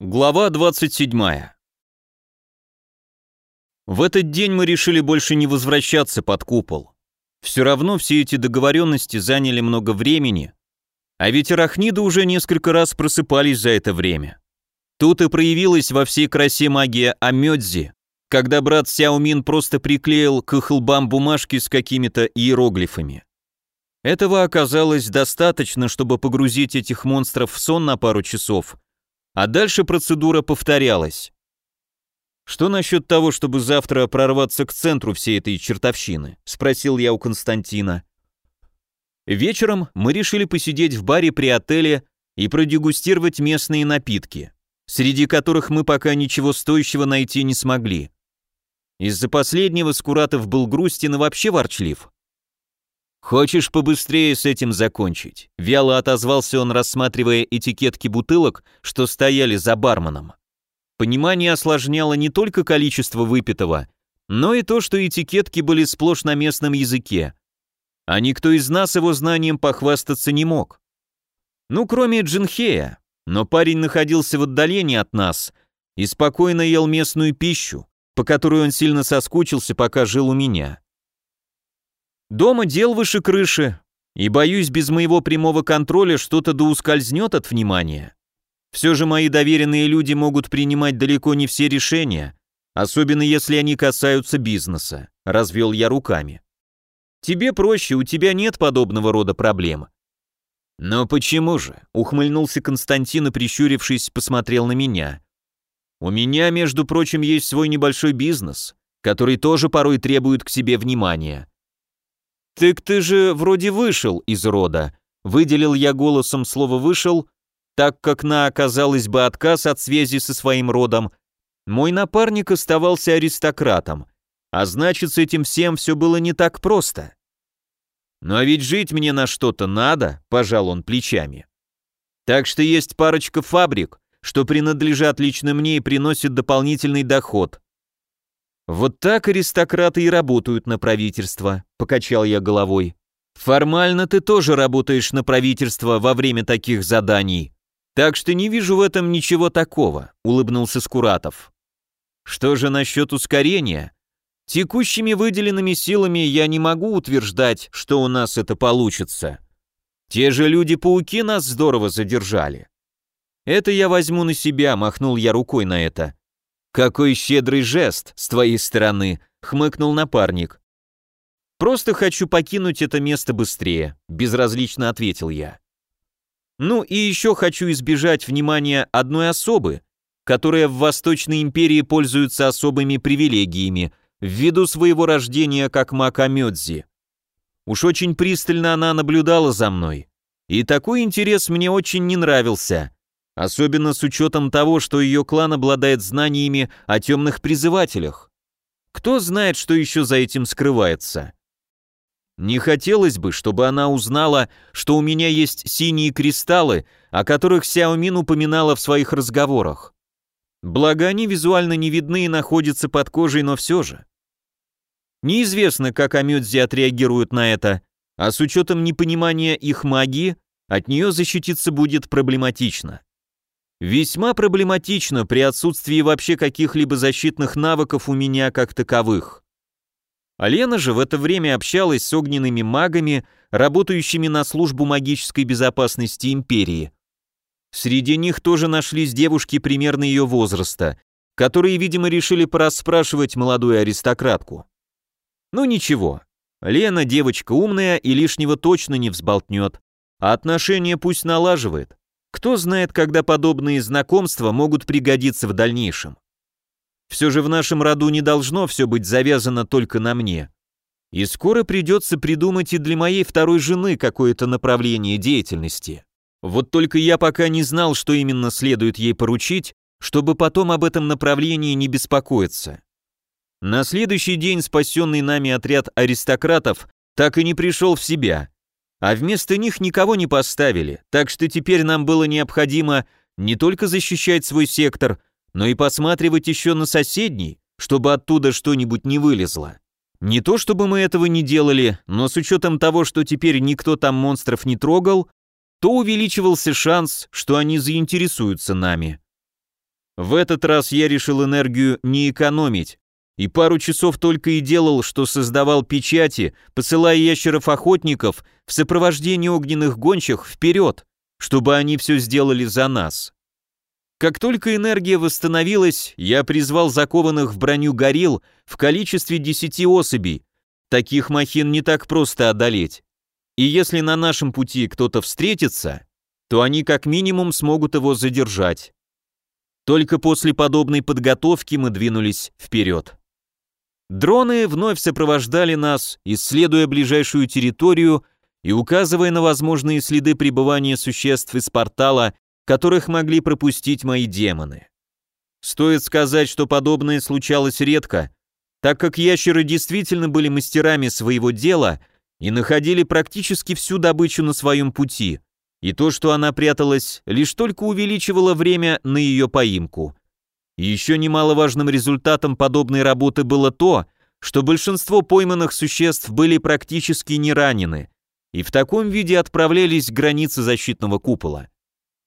Глава 27. В этот день мы решили больше не возвращаться под купол. Все равно все эти договоренности заняли много времени, а ведь арахниды уже несколько раз просыпались за это время. Тут и проявилась во всей красе магия Амёдзи, когда брат Сяомин просто приклеил к их лбам бумажки с какими-то иероглифами. Этого оказалось достаточно, чтобы погрузить этих монстров в сон на пару часов – а дальше процедура повторялась. «Что насчет того, чтобы завтра прорваться к центру всей этой чертовщины?» — спросил я у Константина. Вечером мы решили посидеть в баре при отеле и продегустировать местные напитки, среди которых мы пока ничего стоящего найти не смогли. Из-за последнего Скуратов был грустен и вообще ворчлив. «Хочешь побыстрее с этим закончить?» Вяло отозвался он, рассматривая этикетки бутылок, что стояли за барменом. Понимание осложняло не только количество выпитого, но и то, что этикетки были сплошь на местном языке. А никто из нас его знанием похвастаться не мог. Ну, кроме Джинхея, но парень находился в отдалении от нас и спокойно ел местную пищу, по которой он сильно соскучился, пока жил у меня. Дома дел выше крыши, и боюсь, без моего прямого контроля что-то да ускользнет от внимания. Все же мои доверенные люди могут принимать далеко не все решения, особенно если они касаются бизнеса», — развел я руками. «Тебе проще, у тебя нет подобного рода проблем». «Но почему же?» — ухмыльнулся Константин и, прищурившись, посмотрел на меня. «У меня, между прочим, есть свой небольшой бизнес, который тоже порой требует к себе внимания. «Так ты же вроде вышел из рода», — выделил я голосом слово «вышел», так как на оказалось бы отказ от связи со своим родом. Мой напарник оставался аристократом, а значит, с этим всем все было не так просто. «Ну а ведь жить мне на что-то надо», — пожал он плечами. «Так что есть парочка фабрик, что принадлежат лично мне и приносят дополнительный доход. «Вот так аристократы и работают на правительство», — покачал я головой. «Формально ты тоже работаешь на правительство во время таких заданий, так что не вижу в этом ничего такого», — улыбнулся Скуратов. «Что же насчет ускорения? Текущими выделенными силами я не могу утверждать, что у нас это получится. Те же люди-пауки нас здорово задержали. Это я возьму на себя», — махнул я рукой на это. «Какой щедрый жест с твоей стороны», — хмыкнул напарник. «Просто хочу покинуть это место быстрее», — безразлично ответил я. «Ну и еще хочу избежать внимания одной особы, которая в Восточной империи пользуется особыми привилегиями ввиду своего рождения как Макамёдзи. Уж очень пристально она наблюдала за мной, и такой интерес мне очень не нравился. Особенно с учетом того, что ее клан обладает знаниями о темных призывателях. Кто знает, что еще за этим скрывается? Не хотелось бы, чтобы она узнала, что у меня есть синие кристаллы, о которых Сяомин упоминала в своих разговорах. Благо они визуально не видны и находятся под кожей, но все же. Неизвестно, как Амёдзи отреагируют на это, а с учетом непонимания их магии, от нее защититься будет проблематично. Весьма проблематично при отсутствии вообще каких-либо защитных навыков у меня как таковых. Алена же в это время общалась с огненными магами, работающими на службу магической безопасности империи. Среди них тоже нашлись девушки примерно ее возраста, которые, видимо, решили порасспрашивать молодую аристократку. Ну ничего, Лена девочка умная и лишнего точно не взболтнет, а отношения пусть налаживает. Кто знает, когда подобные знакомства могут пригодиться в дальнейшем. Все же в нашем роду не должно все быть завязано только на мне. И скоро придется придумать и для моей второй жены какое-то направление деятельности. Вот только я пока не знал, что именно следует ей поручить, чтобы потом об этом направлении не беспокоиться. На следующий день спасенный нами отряд аристократов так и не пришел в себя, а вместо них никого не поставили, так что теперь нам было необходимо не только защищать свой сектор, но и посматривать еще на соседний, чтобы оттуда что-нибудь не вылезло. Не то чтобы мы этого не делали, но с учетом того, что теперь никто там монстров не трогал, то увеличивался шанс, что они заинтересуются нами. В этот раз я решил энергию не экономить, и пару часов только и делал, что создавал печати, посылая ящеров-охотников в сопровождении огненных гончих вперед, чтобы они все сделали за нас. Как только энергия восстановилась, я призвал закованных в броню горилл в количестве десяти особей. Таких махин не так просто одолеть. И если на нашем пути кто-то встретится, то они как минимум смогут его задержать. Только после подобной подготовки мы двинулись вперед. Дроны вновь сопровождали нас, исследуя ближайшую территорию и указывая на возможные следы пребывания существ из портала, которых могли пропустить мои демоны. Стоит сказать, что подобное случалось редко, так как ящеры действительно были мастерами своего дела и находили практически всю добычу на своем пути, и то, что она пряталась, лишь только увеличивало время на ее поимку. Еще немаловажным результатом подобной работы было то, что большинство пойманных существ были практически не ранены и в таком виде отправлялись к границе защитного купола.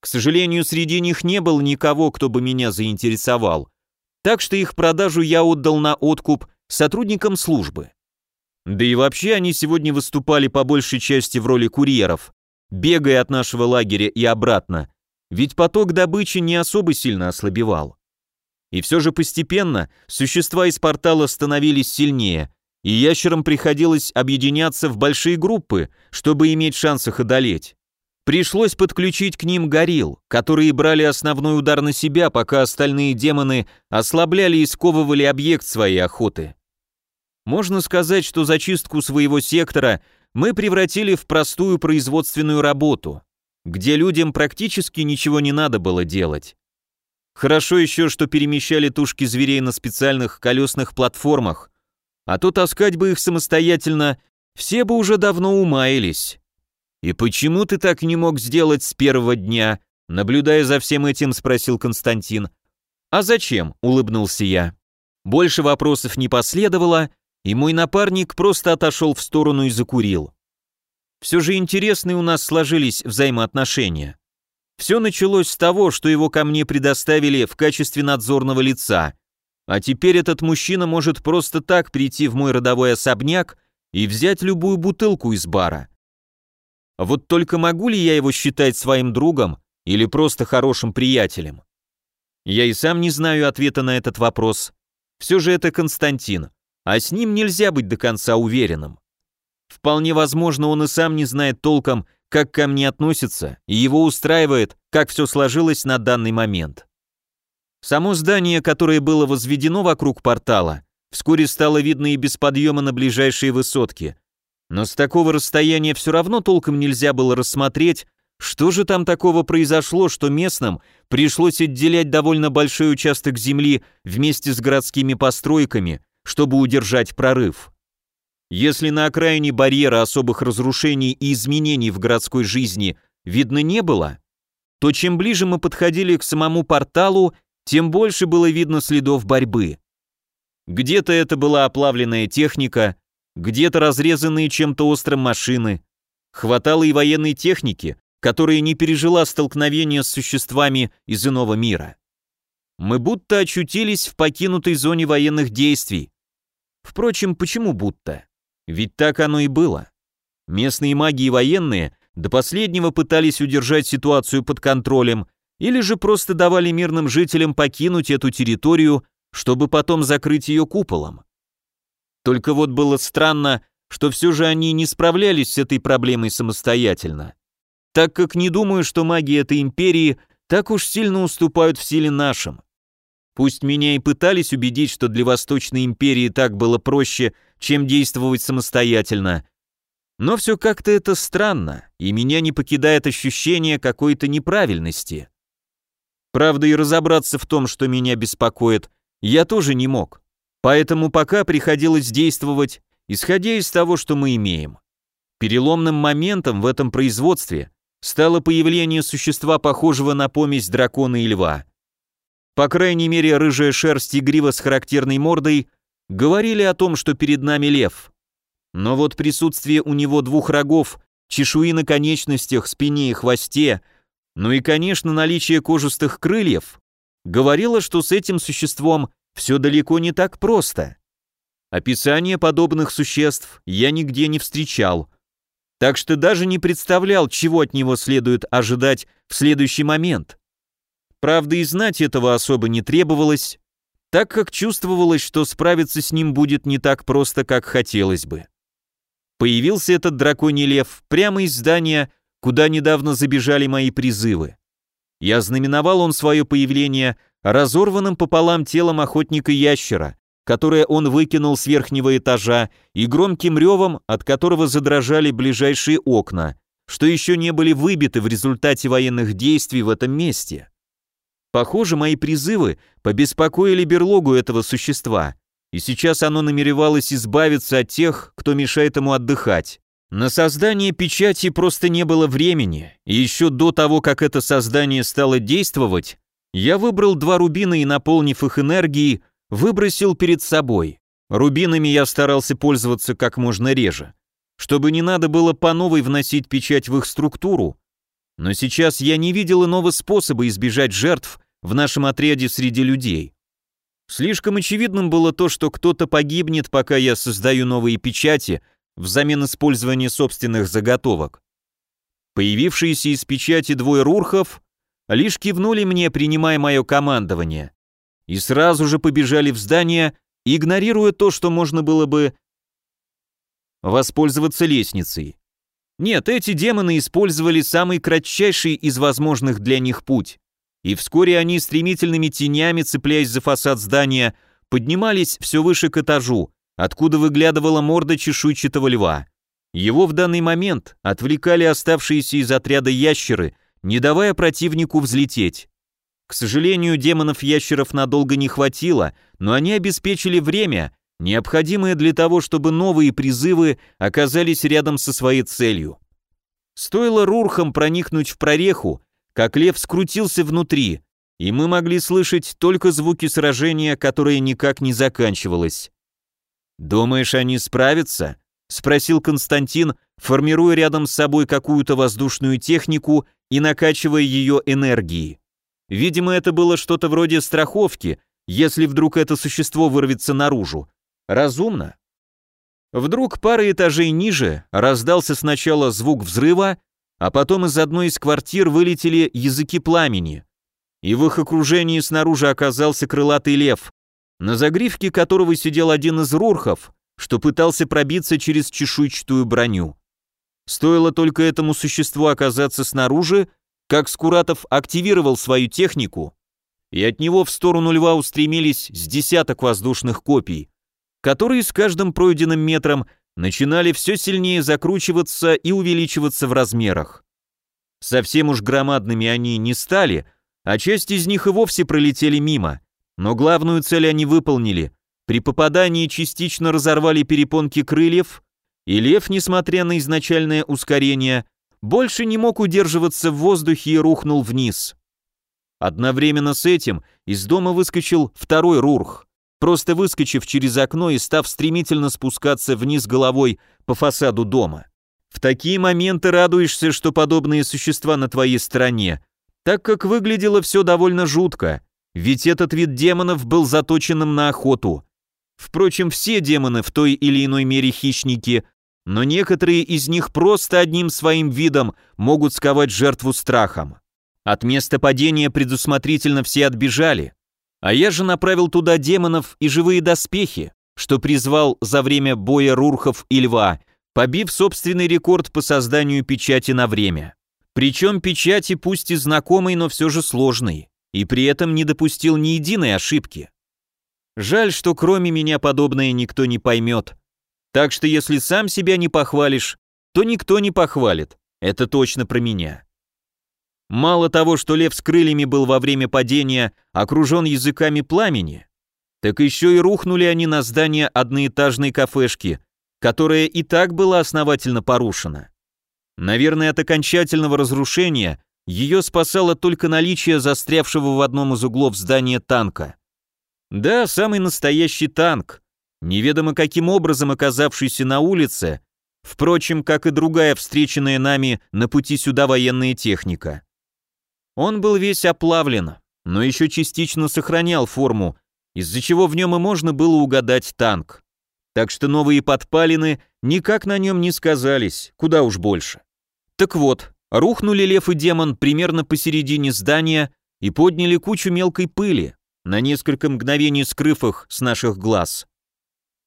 К сожалению, среди них не было никого, кто бы меня заинтересовал, так что их продажу я отдал на откуп сотрудникам службы. Да и вообще они сегодня выступали по большей части в роли курьеров, бегая от нашего лагеря и обратно, ведь поток добычи не особо сильно ослабевал. И все же постепенно существа из портала становились сильнее, и ящерам приходилось объединяться в большие группы, чтобы иметь шанс их одолеть. Пришлось подключить к ним горилл, которые брали основной удар на себя, пока остальные демоны ослабляли и сковывали объект своей охоты. Можно сказать, что зачистку своего сектора мы превратили в простую производственную работу, где людям практически ничего не надо было делать. Хорошо еще, что перемещали тушки зверей на специальных колесных платформах, а то таскать бы их самостоятельно все бы уже давно умаялись. «И почему ты так не мог сделать с первого дня?» Наблюдая за всем этим, спросил Константин. «А зачем?» — улыбнулся я. Больше вопросов не последовало, и мой напарник просто отошел в сторону и закурил. Все же интересные у нас сложились взаимоотношения. Все началось с того, что его ко мне предоставили в качестве надзорного лица. А теперь этот мужчина может просто так прийти в мой родовой особняк и взять любую бутылку из бара. Вот только могу ли я его считать своим другом или просто хорошим приятелем? Я и сам не знаю ответа на этот вопрос. Все же это Константин, а с ним нельзя быть до конца уверенным. Вполне возможно, он и сам не знает толком, как ко мне относятся, и его устраивает, как все сложилось на данный момент. Само здание, которое было возведено вокруг портала, вскоре стало видно и без подъема на ближайшие высотки. Но с такого расстояния все равно толком нельзя было рассмотреть, что же там такого произошло, что местным пришлось отделять довольно большой участок земли вместе с городскими постройками, чтобы удержать прорыв. Если на окраине барьера особых разрушений и изменений в городской жизни видно не было, то чем ближе мы подходили к самому порталу, тем больше было видно следов борьбы. Где-то это была оплавленная техника, где-то разрезанные чем-то острым машины. Хватало и военной техники, которая не пережила столкновения с существами из иного мира. Мы будто очутились в покинутой зоне военных действий. Впрочем, почему будто? Ведь так оно и было. Местные маги и военные до последнего пытались удержать ситуацию под контролем или же просто давали мирным жителям покинуть эту территорию, чтобы потом закрыть ее куполом. Только вот было странно, что все же они не справлялись с этой проблемой самостоятельно, так как не думаю, что маги этой империи так уж сильно уступают в силе нашим. Пусть меня и пытались убедить, что для Восточной империи так было проще, чем действовать самостоятельно. Но все как-то это странно, и меня не покидает ощущение какой-то неправильности. Правда, и разобраться в том, что меня беспокоит, я тоже не мог. Поэтому пока приходилось действовать, исходя из того, что мы имеем. Переломным моментом в этом производстве стало появление существа, похожего на помесь дракона и льва. По крайней мере, рыжая шерсть и грива с характерной мордой говорили о том, что перед нами лев. Но вот присутствие у него двух рогов, чешуи на конечностях, спине и хвосте, ну и, конечно, наличие кожистых крыльев говорила, что с этим существом все далеко не так просто. Описания подобных существ я нигде не встречал, так что даже не представлял, чего от него следует ожидать в следующий момент. Правда, и знать этого особо не требовалось, так как чувствовалось, что справиться с ним будет не так просто, как хотелось бы. Появился этот драконий лев прямо из здания, куда недавно забежали мои призывы. Я знаменовал он свое появление разорванным пополам телом охотника-ящера, которое он выкинул с верхнего этажа, и громким ревом, от которого задрожали ближайшие окна, что еще не были выбиты в результате военных действий в этом месте. Похоже, мои призывы побеспокоили берлогу этого существа, и сейчас оно намеревалось избавиться от тех, кто мешает ему отдыхать. На создание печати просто не было времени, и еще до того, как это создание стало действовать, я выбрал два рубина и, наполнив их энергией, выбросил перед собой. Рубинами я старался пользоваться как можно реже, чтобы не надо было по новой вносить печать в их структуру, но сейчас я не видел иного способа избежать жертв в нашем отряде среди людей. Слишком очевидным было то, что кто-то погибнет, пока я создаю новые печати взамен использования собственных заготовок. Появившиеся из печати двое рурхов лишь кивнули мне, принимая мое командование, и сразу же побежали в здание, игнорируя то, что можно было бы воспользоваться лестницей. Нет, эти демоны использовали самый кратчайший из возможных для них путь, и вскоре они стремительными тенями, цепляясь за фасад здания, поднимались все выше к этажу, откуда выглядывала морда чешуйчатого льва. Его в данный момент отвлекали оставшиеся из отряда ящеры, не давая противнику взлететь. К сожалению, демонов-ящеров надолго не хватило, но они обеспечили время, необходимое для того, чтобы новые призывы оказались рядом со своей целью. Стоило рурхам проникнуть в прореху, как лев скрутился внутри, и мы могли слышать только звуки сражения, которое никак не заканчивалось. «Думаешь, они справятся?» — спросил Константин, формируя рядом с собой какую-то воздушную технику и накачивая ее энергией. Видимо, это было что-то вроде страховки, если вдруг это существо вырвется наружу. Разумно. Вдруг пара этажей ниже раздался сначала звук взрыва, а потом из одной из квартир вылетели языки пламени. И в их окружении снаружи оказался крылатый лев, на загривке которого сидел один из рурхов, что пытался пробиться через чешуйчатую броню. Стоило только этому существу оказаться снаружи, как Скуратов активировал свою технику, и от него в сторону льва устремились с десяток воздушных копий, которые с каждым пройденным метром начинали все сильнее закручиваться и увеличиваться в размерах. Совсем уж громадными они не стали, а часть из них и вовсе пролетели мимо, но главную цель они выполнили. При попадании частично разорвали перепонки крыльев и лев, несмотря на изначальное ускорение, больше не мог удерживаться в воздухе и рухнул вниз. Одновременно с этим из дома выскочил второй рурх, просто выскочив через окно и став стремительно спускаться вниз головой по фасаду дома. В такие моменты радуешься, что подобные существа на твоей стороне, так как выглядело все довольно жутко, ведь этот вид демонов был заточенным на охоту. Впрочем, все демоны в той или иной мере хищники, но некоторые из них просто одним своим видом могут сковать жертву страхом. От места падения предусмотрительно все отбежали, а я же направил туда демонов и живые доспехи, что призвал за время боя Рурхов и Льва, побив собственный рекорд по созданию печати на время. Причем печати пусть и знакомой, но все же сложной, и при этом не допустил ни единой ошибки. Жаль, что кроме меня подобное никто не поймет, так что если сам себя не похвалишь, то никто не похвалит. Это точно про меня. Мало того, что лев с крыльями был во время падения окружен языками пламени, так еще и рухнули они на здание одноэтажной кафешки, которая и так была основательно порушена. Наверное, от окончательного разрушения ее спасало только наличие застрявшего в одном из углов здания танка. Да, самый настоящий танк, неведомо каким образом оказавшийся на улице, впрочем, как и другая встреченная нами на пути сюда военная техника. Он был весь оплавлен, но еще частично сохранял форму, из-за чего в нем и можно было угадать танк. Так что новые подпалины никак на нем не сказались, куда уж больше. Так вот, рухнули лев и демон примерно посередине здания и подняли кучу мелкой пыли, на несколько мгновений скрыв их с наших глаз.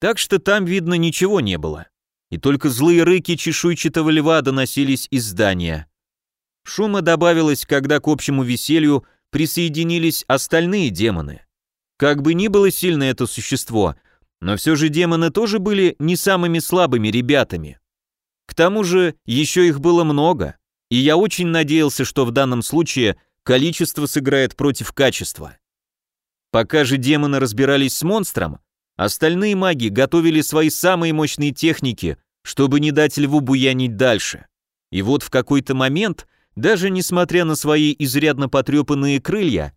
Так что там, видно, ничего не было. И только злые рыки чешуйчатого льва доносились из здания. Шума добавилось, когда к общему веселью присоединились остальные демоны. Как бы ни было сильно это существо, но все же демоны тоже были не самыми слабыми ребятами. К тому же еще их было много, и я очень надеялся, что в данном случае количество сыграет против качества. Пока же демоны разбирались с монстром, остальные маги готовили свои самые мощные техники, чтобы не дать льву буянить дальше. И вот в какой-то момент, даже несмотря на свои изрядно потрепанные крылья,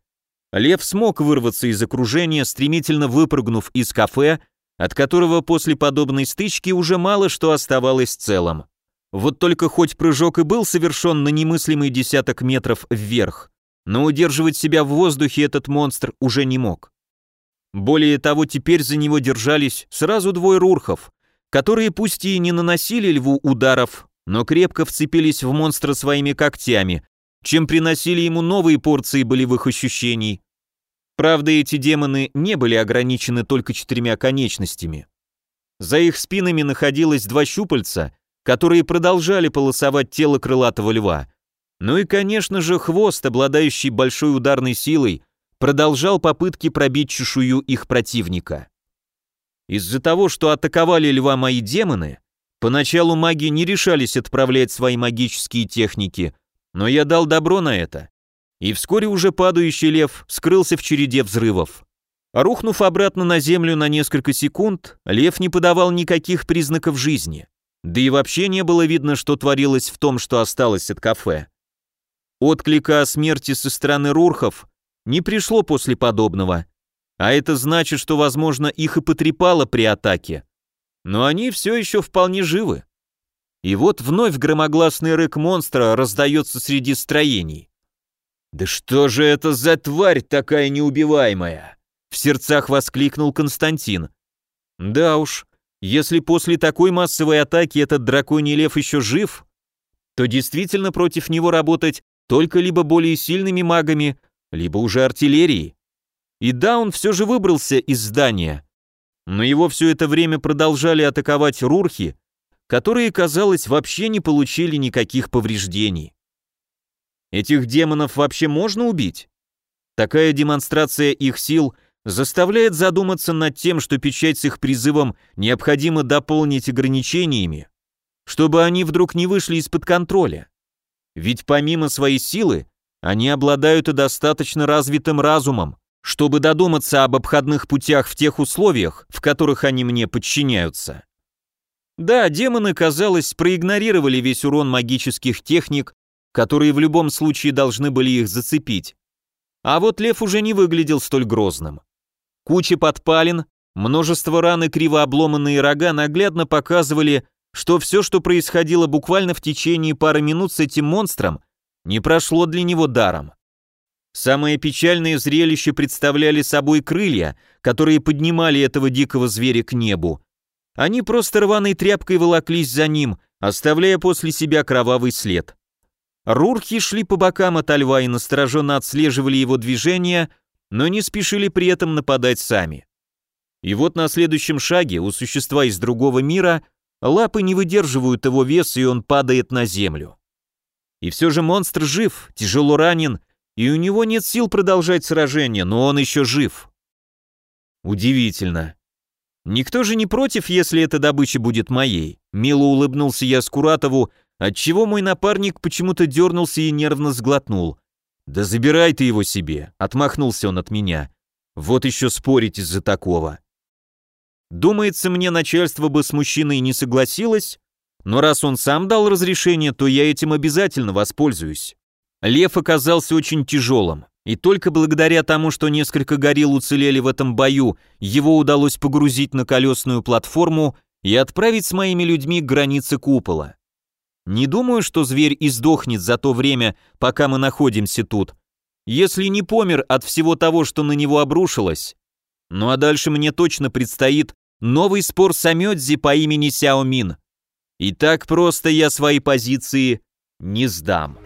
лев смог вырваться из окружения, стремительно выпрыгнув из кафе, от которого после подобной стычки уже мало что оставалось целым. Вот только хоть прыжок и был совершен на немыслимый десяток метров вверх, но удерживать себя в воздухе этот монстр уже не мог. Более того, теперь за него держались сразу двое рурхов, которые пусть и не наносили льву ударов, но крепко вцепились в монстра своими когтями, чем приносили ему новые порции болевых ощущений. Правда, эти демоны не были ограничены только четырьмя конечностями. За их спинами находилось два щупальца, которые продолжали полосовать тело крылатого льва, ну и, конечно же, хвост, обладающий большой ударной силой, продолжал попытки пробить чешую их противника. Из-за того, что атаковали льва мои демоны, поначалу маги не решались отправлять свои магические техники, но я дал добро на это. И вскоре уже падающий лев скрылся в череде взрывов. Рухнув обратно на землю на несколько секунд, лев не подавал никаких признаков жизни. Да и вообще не было видно, что творилось в том, что осталось от кафе. Отклика о смерти со стороны рурхов не пришло после подобного, а это значит, что, возможно, их и потрепало при атаке. Но они все еще вполне живы. И вот вновь громогласный рык монстра раздается среди строений. «Да что же это за тварь такая неубиваемая?» В сердцах воскликнул Константин. «Да уж, если после такой массовой атаки этот драконий лев еще жив, то действительно против него работать только либо более сильными магами, либо уже артиллерией. И да, он все же выбрался из здания, но его все это время продолжали атаковать рурхи, которые, казалось, вообще не получили никаких повреждений. Этих демонов вообще можно убить? Такая демонстрация их сил заставляет задуматься над тем, что печать с их призывом необходимо дополнить ограничениями, чтобы они вдруг не вышли из-под контроля. Ведь помимо своей силы, они обладают и достаточно развитым разумом, чтобы додуматься об обходных путях в тех условиях, в которых они мне подчиняются. Да, демоны, казалось, проигнорировали весь урон магических техник, которые в любом случае должны были их зацепить. А вот лев уже не выглядел столь грозным. Куча подпалин, множество ран и криво обломанные рога наглядно показывали, что все, что происходило буквально в течение пары минут с этим монстром, не прошло для него даром. Самое печальное зрелище представляли собой крылья, которые поднимали этого дикого зверя к небу. Они просто рваной тряпкой волоклись за ним, оставляя после себя кровавый след. Рурхи шли по бокам от льва и настороженно отслеживали его движения, но не спешили при этом нападать сами. И вот на следующем шаге у существа из другого мира – Лапы не выдерживают его веса, и он падает на землю. И все же монстр жив, тяжело ранен, и у него нет сил продолжать сражение, но он еще жив. Удивительно. Никто же не против, если эта добыча будет моей. Мило улыбнулся я Скуратову, отчего мой напарник почему-то дернулся и нервно сглотнул. «Да забирай ты его себе», — отмахнулся он от меня. «Вот еще спорить из-за такого». Думается, мне начальство бы с мужчиной не согласилось, но раз он сам дал разрешение, то я этим обязательно воспользуюсь. Лев оказался очень тяжелым, и только благодаря тому, что несколько горил уцелели в этом бою, его удалось погрузить на колесную платформу и отправить с моими людьми к границе купола. Не думаю, что зверь издохнет за то время, пока мы находимся тут, если не помер от всего того, что на него обрушилось. Ну а дальше мне точно предстоит новый спор с Амёдзи по имени Сяо Мин. И так просто я свои позиции не сдам.